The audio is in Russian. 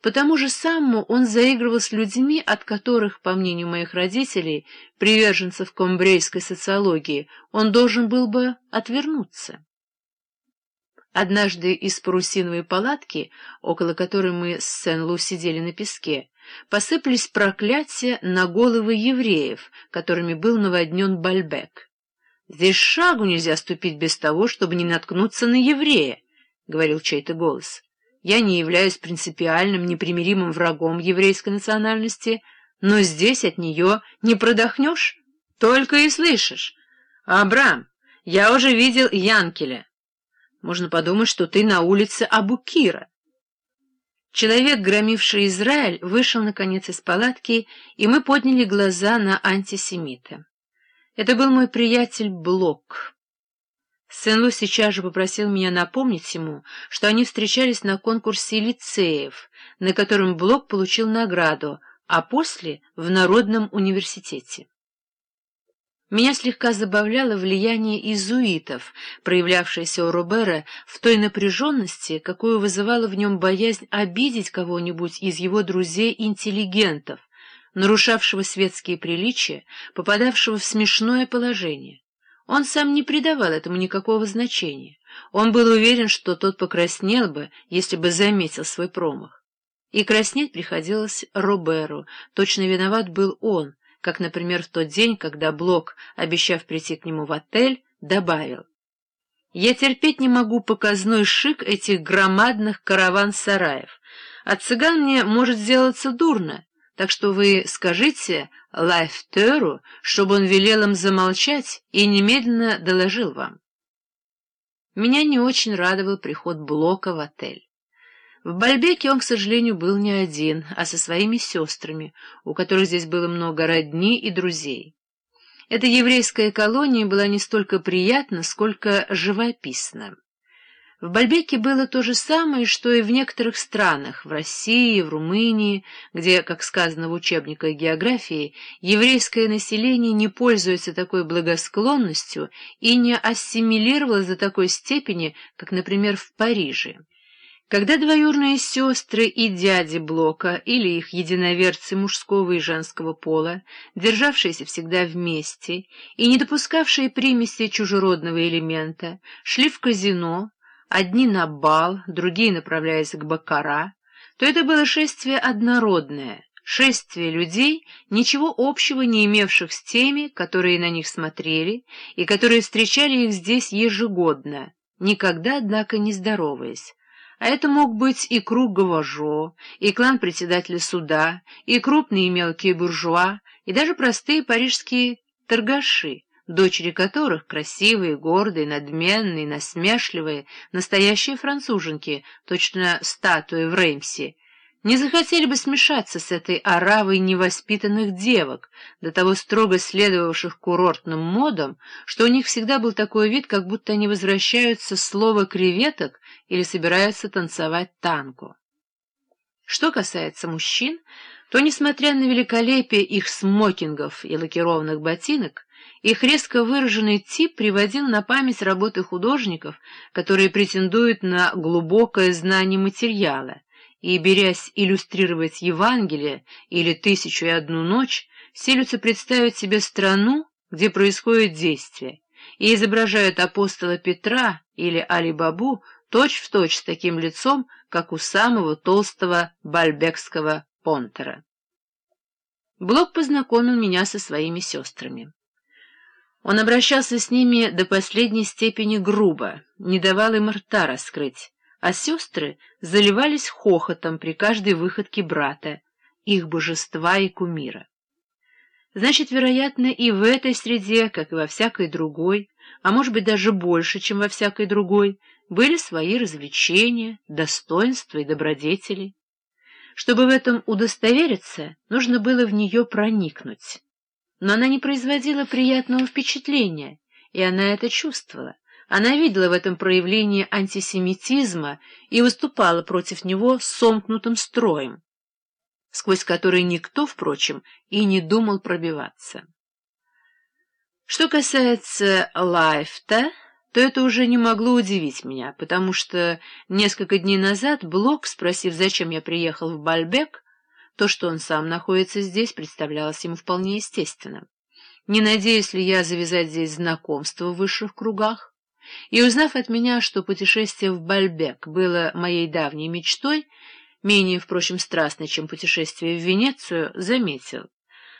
Потому же самому он заигрывал с людьми, от которых, по мнению моих родителей, приверженцев комбрейской социологии, он должен был бы отвернуться. Однажды из парусиновой палатки, около которой мы с Сен-Лу сидели на песке, посыпались проклятия на головы евреев, которыми был наводнен Бальбек. «Здесь шагу нельзя ступить без того, чтобы не наткнуться на еврея», — говорил чей-то голос. «Я не являюсь принципиальным, непримиримым врагом еврейской национальности, но здесь от нее не продохнешь, только и слышишь. Абрам, я уже видел Янкеля». Можно подумать, что ты на улице Абукира. Человек, громивший Израиль, вышел, наконец, из палатки, и мы подняли глаза на антисемита. Это был мой приятель Блок. Сен-Лу сейчас же попросил меня напомнить ему, что они встречались на конкурсе лицеев, на котором Блок получил награду, а после — в Народном университете. Меня слегка забавляло влияние иезуитов, проявлявшееся у Робера в той напряженности, какую вызывала в нем боязнь обидеть кого-нибудь из его друзей-интеллигентов, нарушавшего светские приличия, попадавшего в смешное положение. Он сам не придавал этому никакого значения. Он был уверен, что тот покраснел бы, если бы заметил свой промах. И краснеть приходилось Роберу, точно виноват был он, как, например, в тот день, когда Блок, обещав прийти к нему в отель, добавил. «Я терпеть не могу показной шик этих громадных караван-сараев. От цыган мне может сделаться дурно, так что вы скажите Лайфтеру, чтобы он велел им замолчать и немедленно доложил вам». Меня не очень радовал приход Блока в отель. В Бальбеке он, к сожалению, был не один, а со своими сестрами, у которых здесь было много родни и друзей. Эта еврейская колония была не столько приятна, сколько живописна. В Бальбеке было то же самое, что и в некоторых странах, в России, в Румынии, где, как сказано в учебниках географии, еврейское население не пользуется такой благосклонностью и не ассимилировалось до такой степени, как, например, в Париже. Когда двоюрные сестры и дяди Блока или их единоверцы мужского и женского пола, державшиеся всегда вместе и не допускавшие примеси чужеродного элемента, шли в казино, одни на бал, другие направляясь к Бакара, то это было шествие однородное, шествие людей, ничего общего не имевших с теми, которые на них смотрели и которые встречали их здесь ежегодно, никогда, однако, не здороваясь. А это мог быть и круг Гаважо, и клан председателя суда, и крупные и мелкие буржуа, и даже простые парижские торгаши, дочери которых, красивые, гордые, надменные, насмешливые, настоящие француженки, точно статуи в Реймсе, не захотели бы смешаться с этой оравой невоспитанных девок, до того строго следовавших курортным модам, что у них всегда был такой вид, как будто они возвращаются с слова креветок или собираются танцевать танго. Что касается мужчин, то, несмотря на великолепие их смокингов и лакированных ботинок, их резко выраженный тип приводил на память работы художников, которые претендуют на глубокое знание материала, и, берясь иллюстрировать Евангелие или «Тысячу и одну ночь», селятся представить себе страну, где происходит действие, и изображают апостола Петра или Али-Бабу точь-в-точь точь с таким лицом, как у самого толстого бальбекского понтера. Блок познакомил меня со своими сестрами. Он обращался с ними до последней степени грубо, не давал им рта раскрыть, а сестры заливались хохотом при каждой выходке брата, их божества и кумира. Значит, вероятно, и в этой среде, как и во всякой другой, а может быть даже больше, чем во всякой другой, были свои развлечения, достоинства и добродетели. Чтобы в этом удостовериться, нужно было в нее проникнуть. Но она не производила приятного впечатления, и она это чувствовала. Она видела в этом проявление антисемитизма и выступала против него сомкнутым строем, сквозь который никто, впрочем, и не думал пробиваться. Что касается Лайфта, то то это уже не могло удивить меня, потому что несколько дней назад Блок, спросив, зачем я приехал в Бальбек, то, что он сам находится здесь, представлялось ему вполне естественным. Не надеюсь ли я завязать здесь знакомство в высших кругах? И узнав от меня, что путешествие в Бальбек было моей давней мечтой, менее, впрочем, страстной, чем путешествие в Венецию, заметил.